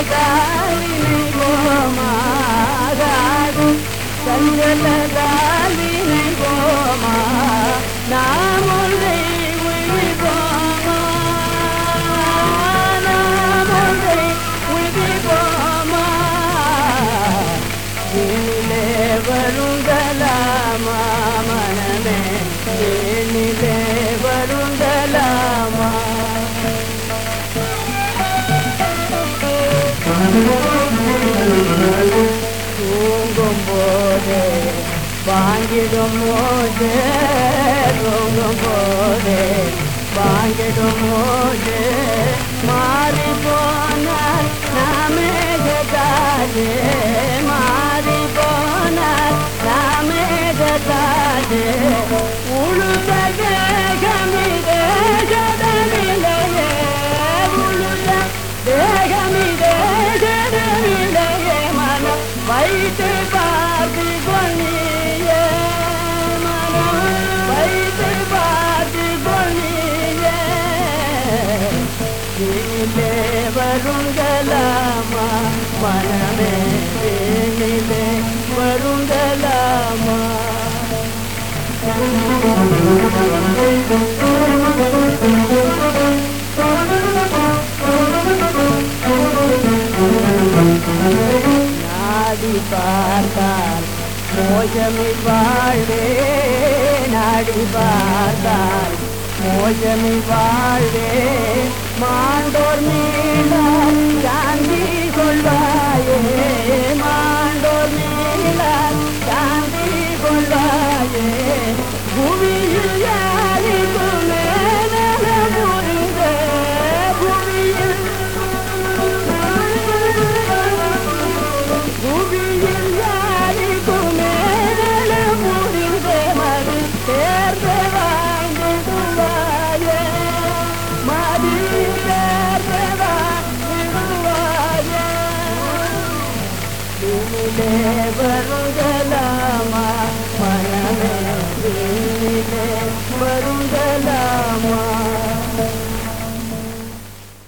சஞ்சலகாலினை கோமாகாது சஞ்சலகாலினை coma நாம் ஒன்றை உயிர்வோமா நாம் ஒன்றை உயிர்வோமா ஏனிலே வருந்தலாமா மனமே தூங்கும் போதே வாங்கிடும் போது தூங்கும் போதே வாங்கிடும் போது மாறி போனார் நாமே கதாதே மாறி போனார் நாமே கதாதே வைத்து பார்த்து கொள்ளியே மனம் வைத்து பார்த்து கொள்ளியே வருங்கலாமா மனமே இனிலே நாடி பார்த்தால் மோஜமில் வாழ்வே நாடி பார்த்தால் மோஜமில் வாழ்வே மாண்டோர் நீ మనమే